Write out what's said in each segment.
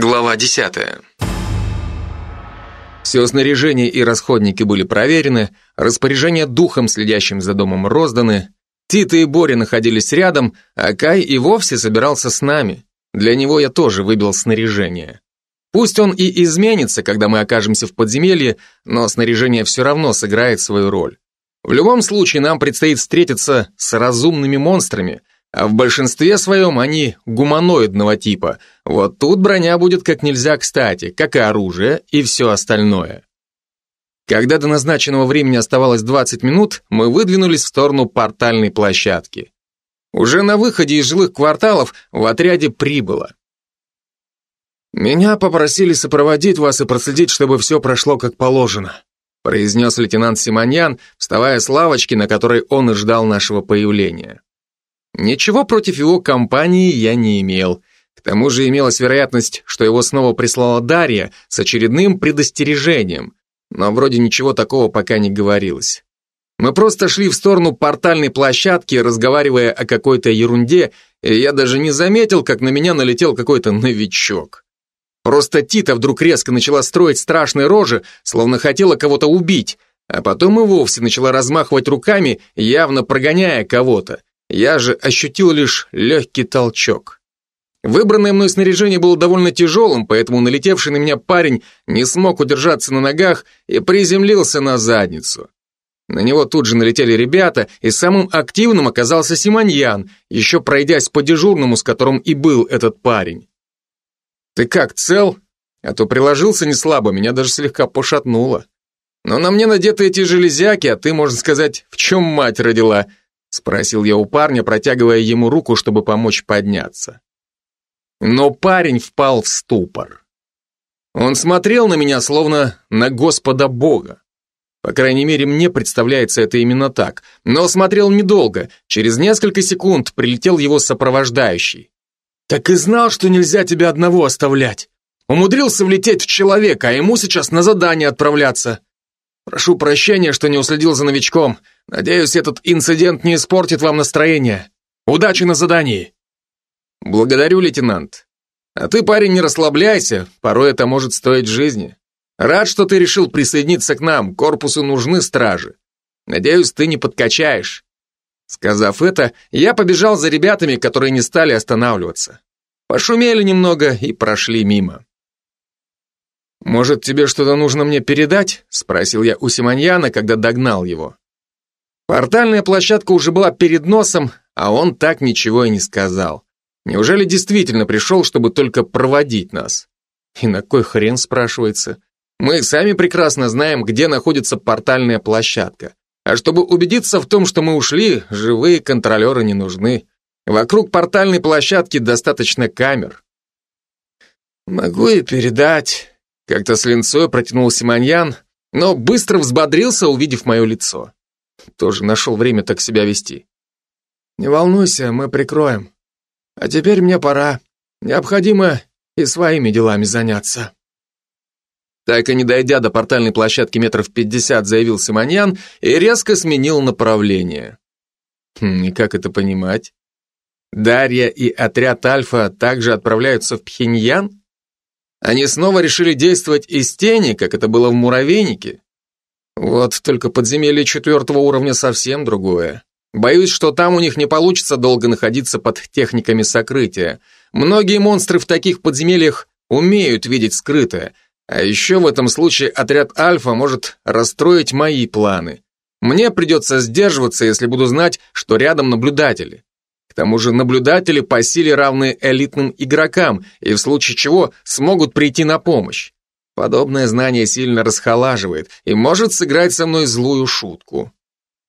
Глава 10. Все снаряжение и расходники были проверены, распоряжения духом, следящим за домом, розданы. Тита и Боря находились рядом, а Кай и вовсе собирался с нами. Для него я тоже выбил снаряжение. Пусть он и изменится, когда мы окажемся в подземелье, но снаряжение все равно сыграет свою роль. В любом случае нам предстоит встретиться с разумными монстрами – в большинстве своем они гуманоидного типа. Вот тут броня будет как нельзя кстати, как и оружие и все остальное. Когда до назначенного времени оставалось 20 минут, мы выдвинулись в сторону портальной площадки. Уже на выходе из жилых кварталов в отряде прибыло. «Меня попросили сопроводить вас и проследить, чтобы все прошло как положено», произнес лейтенант Симоньян, вставая с лавочки, на которой он и ждал нашего появления. Ничего против его компании я не имел. К тому же имелась вероятность, что его снова прислала Дарья с очередным предостережением. Но вроде ничего такого пока не говорилось. Мы просто шли в сторону портальной площадки, разговаривая о какой-то ерунде, и я даже не заметил, как на меня налетел какой-то новичок. Просто Тита вдруг резко начала строить страшные рожи, словно хотела кого-то убить, а потом и вовсе начала размахивать руками, явно прогоняя кого-то. Я же ощутил лишь легкий толчок. Выбранное мной снаряжение было довольно тяжелым, поэтому налетевший на меня парень не смог удержаться на ногах и приземлился на задницу. На него тут же налетели ребята, и самым активным оказался Симоньян, еще пройдясь по дежурному, с которым и был этот парень. «Ты как, цел?» А то приложился не слабо, меня даже слегка пошатнуло. Но на мне надеты эти железяки, а ты, можно сказать, в чем мать родила, Спросил я у парня, протягивая ему руку, чтобы помочь подняться. Но парень впал в ступор. Он смотрел на меня, словно на Господа Бога. По крайней мере, мне представляется это именно так. Но смотрел недолго. Через несколько секунд прилетел его сопровождающий. «Так и знал, что нельзя тебя одного оставлять. Умудрился влететь в человека, а ему сейчас на задание отправляться. Прошу прощения, что не уследил за новичком. Надеюсь, этот инцидент не испортит вам настроение. Удачи на задании. Благодарю, лейтенант. А ты, парень, не расслабляйся, порой это может стоить жизни. Рад, что ты решил присоединиться к нам, корпусу нужны стражи. Надеюсь, ты не подкачаешь. Сказав это, я побежал за ребятами, которые не стали останавливаться. Пошумели немного и прошли мимо. «Может, тебе что-то нужно мне передать?» — спросил я у Симоньяна, когда догнал его. Портальная площадка уже была перед носом, а он так ничего и не сказал. Неужели действительно пришел, чтобы только проводить нас? И на кой хрен, спрашивается? Мы сами прекрасно знаем, где находится портальная площадка. А чтобы убедиться в том, что мы ушли, живые контролеры не нужны. Вокруг портальной площадки достаточно камер. Могу и передать. Как-то с линцой протянул Симоньян, но быстро взбодрился, увидев мое лицо. Тоже нашел время так себя вести. «Не волнуйся, мы прикроем. А теперь мне пора. Необходимо и своими делами заняться». Так и не дойдя до портальной площадки метров пятьдесят, заявил Симоньян и резко сменил направление. Хм, и как это понимать? Дарья и отряд Альфа также отправляются в Пхеньян? Они снова решили действовать из тени, как это было в муравейнике. Вот только подземелье четвертого уровня совсем другое. Боюсь, что там у них не получится долго находиться под техниками сокрытия. Многие монстры в таких подземельях умеют видеть скрытое, а еще в этом случае отряд Альфа может расстроить мои планы. Мне придется сдерживаться, если буду знать, что рядом наблюдатели тому же наблюдатели по силе равны элитным игрокам и в случае чего смогут прийти на помощь. Подобное знание сильно расхолаживает и может сыграть со мной злую шутку.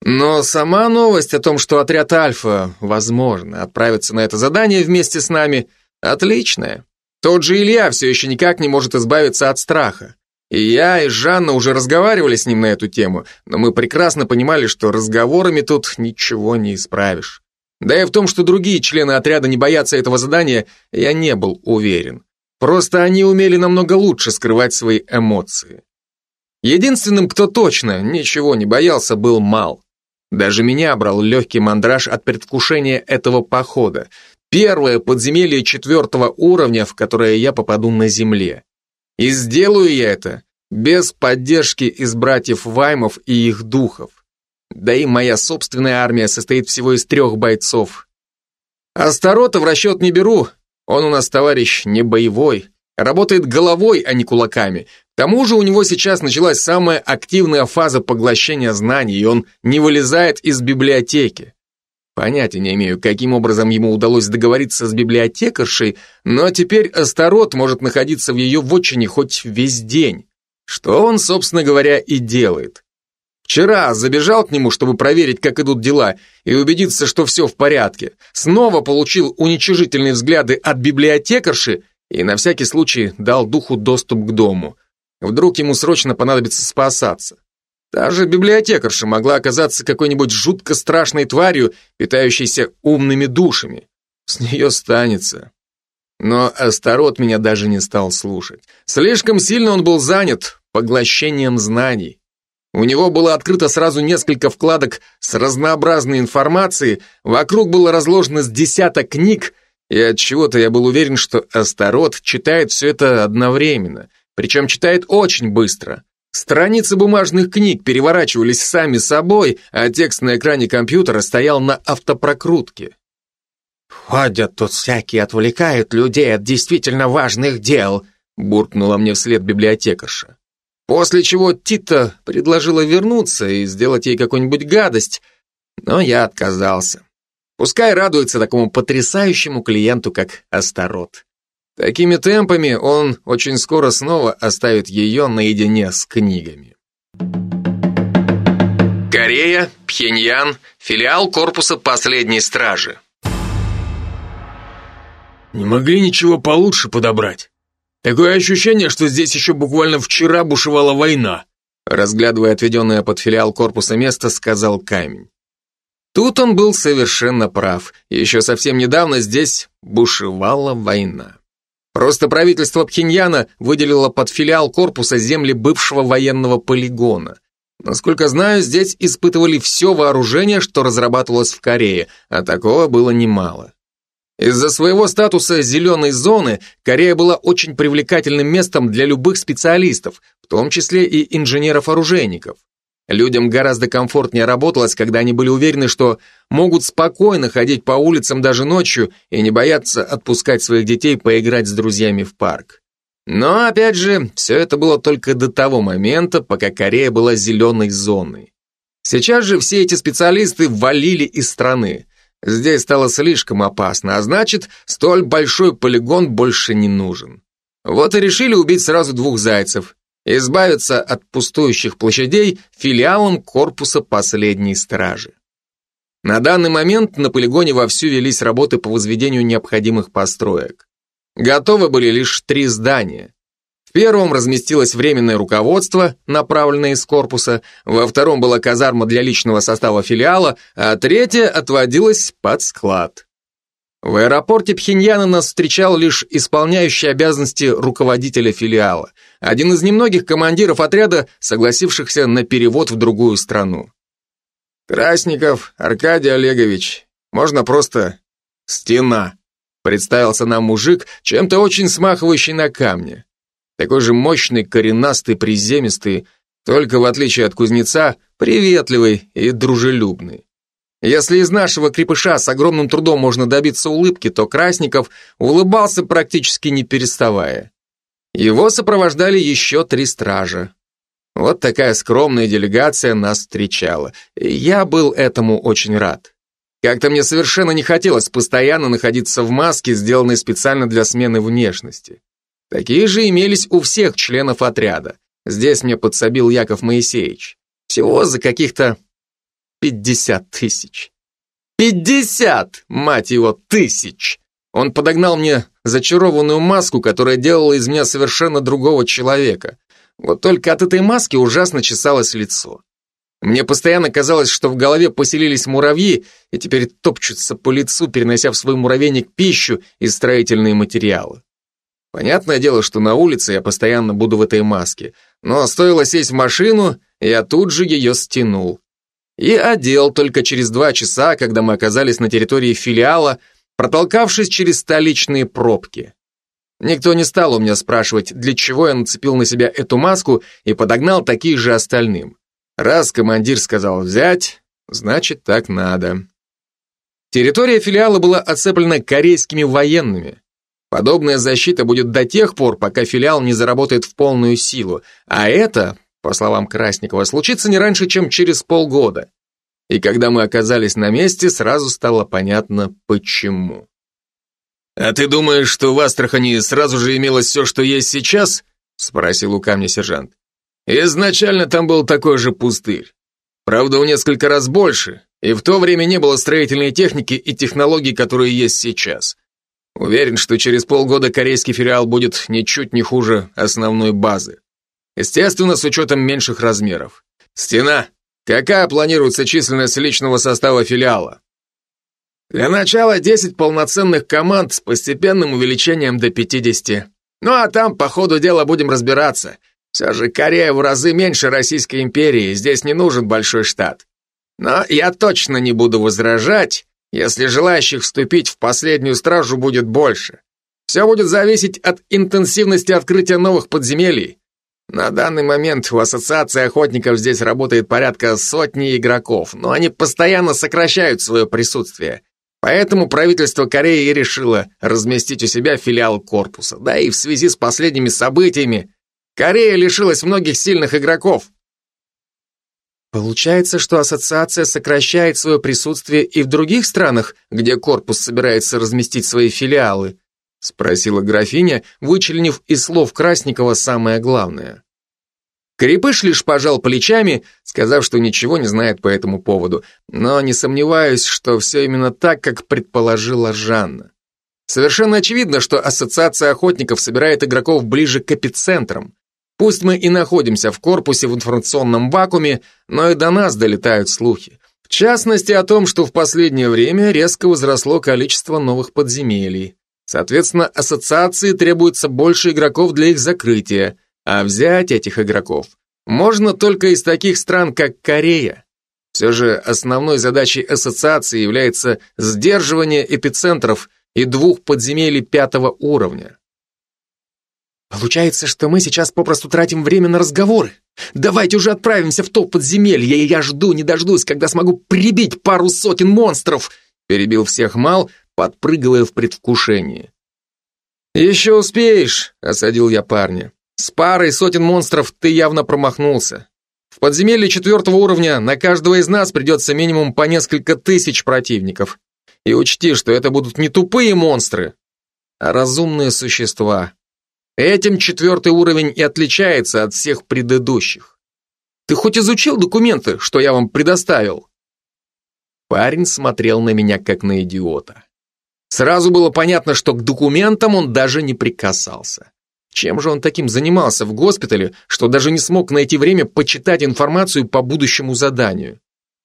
Но сама новость о том, что отряд Альфа, возможно, отправится на это задание вместе с нами, отличная. Тот же Илья все еще никак не может избавиться от страха. И я, и Жанна уже разговаривали с ним на эту тему, но мы прекрасно понимали, что разговорами тут ничего не исправишь. Да и в том, что другие члены отряда не боятся этого задания, я не был уверен. Просто они умели намного лучше скрывать свои эмоции. Единственным, кто точно ничего не боялся, был Мал. Даже меня брал легкий мандраж от предвкушения этого похода. Первое подземелье четвертого уровня, в которое я попаду на Земле. И сделаю я это без поддержки из братьев Ваймов и их духов. Да и моя собственная армия состоит всего из трех бойцов. Астарота в расчет не беру, он у нас товарищ не боевой, работает головой, а не кулаками. К тому же у него сейчас началась самая активная фаза поглощения знаний, и он не вылезает из библиотеки. Понятия не имею, каким образом ему удалось договориться с библиотекаршей, но теперь Астарот может находиться в ее вотчине хоть весь день. Что он, собственно говоря, и делает. Вчера забежал к нему, чтобы проверить, как идут дела, и убедиться, что все в порядке. Снова получил уничижительные взгляды от библиотекарши и на всякий случай дал духу доступ к дому. Вдруг ему срочно понадобится спасаться. Даже библиотекарша могла оказаться какой-нибудь жутко страшной тварью, питающейся умными душами. С нее станется. Но Астарот меня даже не стал слушать. Слишком сильно он был занят поглощением знаний. У него было открыто сразу несколько вкладок с разнообразной информацией, вокруг было разложено с десяток книг, и от чего-то я был уверен, что Астарот читает все это одновременно, причем читает очень быстро. Страницы бумажных книг переворачивались сами собой, а текст на экране компьютера стоял на автопрокрутке. «Ходят тут всякие, отвлекают людей от действительно важных дел», буркнула мне вслед библиотекарша. После чего Тита предложила вернуться и сделать ей какую-нибудь гадость, но я отказался. Пускай радуется такому потрясающему клиенту, как Астарот. Такими темпами он очень скоро снова оставит ее наедине с книгами. Корея, Пхеньян, филиал корпуса последней стражи. Не могли ничего получше подобрать. Такое ощущение, что здесь еще буквально вчера бушевала война. Разглядывая отведенное под филиал корпуса место, сказал Камень. Тут он был совершенно прав. Еще совсем недавно здесь бушевала война. Просто правительство Пхеньяна выделило под филиал корпуса земли бывшего военного полигона. Насколько знаю, здесь испытывали все вооружение, что разрабатывалось в Корее, а такого было немало. Из-за своего статуса зеленой зоны Корея была очень привлекательным местом для любых специалистов, в том числе и инженеров-оружейников. Людям гораздо комфортнее работалось, когда они были уверены, что могут спокойно ходить по улицам даже ночью и не бояться отпускать своих детей поиграть с друзьями в парк. Но, опять же, все это было только до того момента, пока Корея была зеленой зоной. Сейчас же все эти специалисты валили из страны. Здесь стало слишком опасно, а значит, столь большой полигон больше не нужен. Вот и решили убить сразу двух зайцев. Избавиться от пустующих площадей филиалом корпуса последней стражи. На данный момент на полигоне вовсю велись работы по возведению необходимых построек. Готовы были лишь три здания первом разместилось временное руководство, направленное из корпуса, во втором была казарма для личного состава филиала, а третья отводилась под склад. В аэропорте Пхеньяна нас встречал лишь исполняющий обязанности руководителя филиала, один из немногих командиров отряда, согласившихся на перевод в другую страну. «Красников Аркадий Олегович, можно просто стена», представился нам мужик, чем-то очень смахивающий на камни. Такой же мощный, коренастый, приземистый, только в отличие от кузнеца, приветливый и дружелюбный. Если из нашего крепыша с огромным трудом можно добиться улыбки, то Красников улыбался практически не переставая. Его сопровождали еще три стража. Вот такая скромная делегация нас встречала. Я был этому очень рад. Как-то мне совершенно не хотелось постоянно находиться в маске, сделанной специально для смены внешности. Такие же имелись у всех членов отряда. Здесь мне подсобил Яков Моисеевич. Всего за каких-то пятьдесят тысяч. Пятьдесят, мать его, тысяч! Он подогнал мне зачарованную маску, которая делала из меня совершенно другого человека. Вот только от этой маски ужасно чесалось лицо. Мне постоянно казалось, что в голове поселились муравьи и теперь топчутся по лицу, перенося в свой муравейник пищу и строительные материалы. Понятное дело, что на улице я постоянно буду в этой маске, но стоило сесть в машину, я тут же ее стянул. И одел только через два часа, когда мы оказались на территории филиала, протолкавшись через столичные пробки. Никто не стал у меня спрашивать, для чего я нацепил на себя эту маску и подогнал такие же остальным. Раз командир сказал взять, значит так надо. Территория филиала была оцеплена корейскими военными. Подобная защита будет до тех пор, пока филиал не заработает в полную силу, а это, по словам Красникова, случится не раньше, чем через полгода. И когда мы оказались на месте, сразу стало понятно, почему. «А ты думаешь, что в Астрахани сразу же имелось все, что есть сейчас?» спросил у камня сержант. «Изначально там был такой же пустырь. Правда, в несколько раз больше, и в то время не было строительной техники и технологий, которые есть сейчас. Уверен, что через полгода корейский филиал будет ничуть не хуже основной базы. Естественно, с учетом меньших размеров. Стена. Какая планируется численность личного состава филиала? Для начала 10 полноценных команд с постепенным увеличением до 50. Ну а там по ходу дела будем разбираться. Все же Корея в разы меньше Российской империи, здесь не нужен большой штат. Но я точно не буду возражать, если желающих вступить в последнюю стражу будет больше. Все будет зависеть от интенсивности открытия новых подземелий. На данный момент у Ассоциации охотников здесь работает порядка сотни игроков, но они постоянно сокращают свое присутствие. Поэтому правительство Кореи и решило разместить у себя филиал корпуса. Да и в связи с последними событиями Корея лишилась многих сильных игроков. Получается, что ассоциация сокращает свое присутствие и в других странах, где корпус собирается разместить свои филиалы, спросила графиня, вычленив из слов Красникова самое главное. Крепыш лишь пожал плечами, сказав, что ничего не знает по этому поводу, но не сомневаюсь, что все именно так, как предположила Жанна. Совершенно очевидно, что Ассоциация охотников собирает игроков ближе к эпицентрам. Пусть мы и находимся в корпусе в информационном вакууме, но и до нас долетают слухи. В частности, о том, что в последнее время резко возросло количество новых подземелий. Соответственно, ассоциации требуется больше игроков для их закрытия – а взять этих игроков можно только из таких стран, как Корея. Все же основной задачей ассоциации является сдерживание эпицентров и двух подземелий пятого уровня. Получается, что мы сейчас попросту тратим время на разговоры. Давайте уже отправимся в то подземелье, и я жду, не дождусь, когда смогу прибить пару сотен монстров, перебил всех Мал, подпрыгивая в предвкушении. «Еще успеешь», — осадил я парня. С парой сотен монстров ты явно промахнулся. В подземелье четвертого уровня на каждого из нас придется минимум по несколько тысяч противников. И учти, что это будут не тупые монстры, а разумные существа. Этим четвертый уровень и отличается от всех предыдущих. Ты хоть изучил документы, что я вам предоставил? Парень смотрел на меня как на идиота. Сразу было понятно, что к документам он даже не прикасался. Чем же он таким занимался в госпитале, что даже не смог найти время почитать информацию по будущему заданию?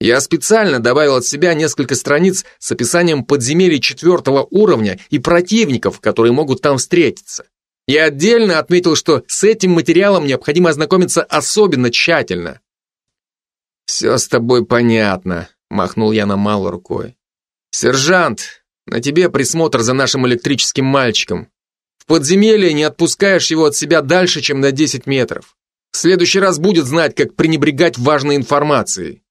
Я специально добавил от себя несколько страниц с описанием подземелий четвертого уровня и противников, которые могут там встретиться. Я отдельно отметил, что с этим материалом необходимо ознакомиться особенно тщательно. «Все с тобой понятно», — махнул я на мало рукой. «Сержант, на тебе присмотр за нашим электрическим мальчиком. В подземелье не отпускаешь его от себя дальше, чем на 10 метров. В следующий раз будет знать, как пренебрегать важной информацией.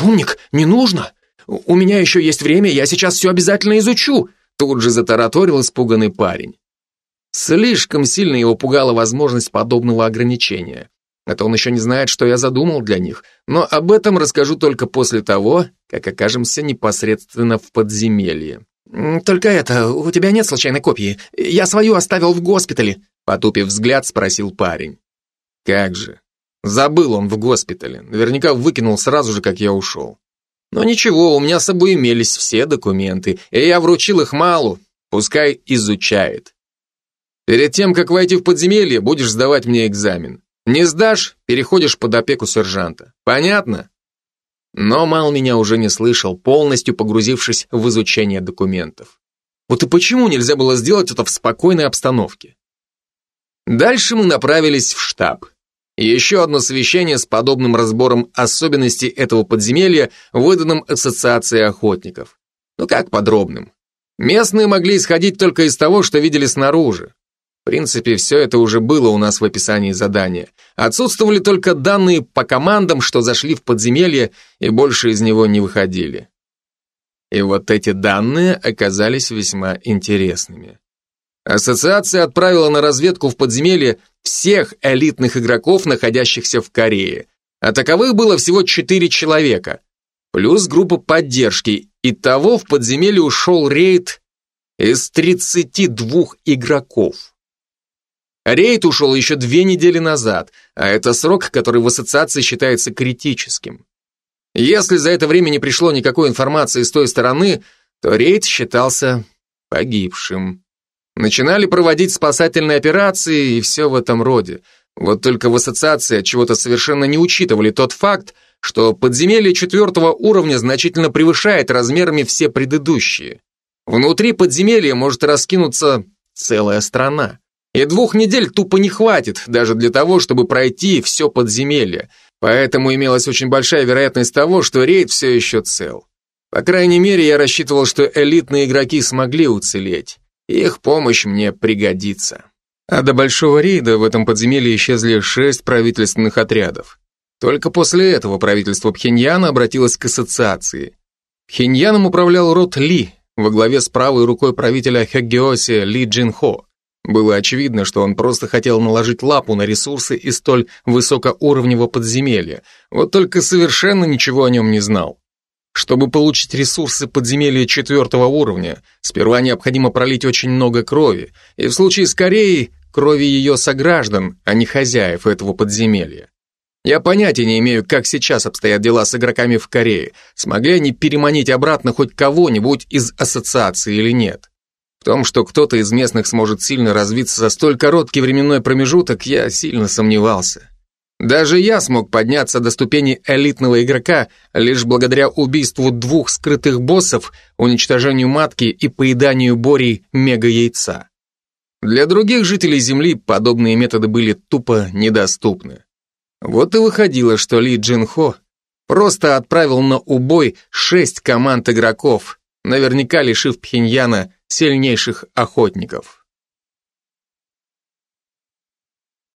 «Умник, не нужно! У меня еще есть время, я сейчас все обязательно изучу!» Тут же затараторил испуганный парень. Слишком сильно его пугала возможность подобного ограничения. Это он еще не знает, что я задумал для них, но об этом расскажу только после того, как окажемся непосредственно в подземелье. «Только это, у тебя нет случайной копии? Я свою оставил в госпитале», потупив взгляд, спросил парень. «Как же? Забыл он в госпитале. Наверняка выкинул сразу же, как я ушел. Но ничего, у меня с собой имелись все документы, и я вручил их Малу, пускай изучает. Перед тем, как войти в подземелье, будешь сдавать мне экзамен. Не сдашь, переходишь под опеку сержанта. Понятно?» Но Мал меня уже не слышал, полностью погрузившись в изучение документов. Вот и почему нельзя было сделать это в спокойной обстановке? Дальше мы направились в штаб. Еще одно совещание с подобным разбором особенностей этого подземелья, выданным Ассоциацией охотников. Ну как подробным? Местные могли исходить только из того, что видели снаружи. Принципе, все это уже было у нас в описании задания. Отсутствовали только данные по командам, что зашли в подземелье и больше из него не выходили. И вот эти данные оказались весьма интересными. Ассоциация отправила на разведку в подземелье всех элитных игроков, находящихся в Корее. А таковых было всего четыре человека, плюс группа поддержки. Итого в подземелье ушел рейд из 32 игроков. Рейд ушел еще две недели назад, а это срок, который в ассоциации считается критическим. Если за это время не пришло никакой информации с той стороны, то рейд считался погибшим. Начинали проводить спасательные операции и все в этом роде. Вот только в ассоциации чего-то совершенно не учитывали тот факт, что подземелье четвертого уровня значительно превышает размерами все предыдущие. Внутри подземелья может раскинуться целая страна. И двух недель тупо не хватит даже для того, чтобы пройти все подземелье, поэтому имелась очень большая вероятность того, что рейд все еще цел. По крайней мере, я рассчитывал, что элитные игроки смогли уцелеть. Их помощь мне пригодится. А до большого рейда в этом подземелье исчезли шесть правительственных отрядов. Только после этого правительство Пхеньяна обратилось к ассоциации. Пхеньяном управлял род Ли, во главе с правой рукой правителя Хэггиоси Ли Джинхо. Было очевидно, что он просто хотел наложить лапу на ресурсы из столь высокоуровневого подземелья, вот только совершенно ничего о нем не знал. Чтобы получить ресурсы подземелья четвертого уровня, сперва необходимо пролить очень много крови, и в случае с Кореей крови ее сограждан, а не хозяев этого подземелья. Я понятия не имею, как сейчас обстоят дела с игроками в Корее, смогли они переманить обратно хоть кого-нибудь из ассоциации или нет. В том, что кто-то из местных сможет сильно развиться за столь короткий временной промежуток, я сильно сомневался. Даже я смог подняться до ступени элитного игрока лишь благодаря убийству двух скрытых боссов, уничтожению матки и поеданию Бори мега-яйца. Для других жителей Земли подобные методы были тупо недоступны. Вот и выходило, что Ли Джин Хо просто отправил на убой шесть команд игроков, наверняка лишив Пхеньяна сильнейших охотников.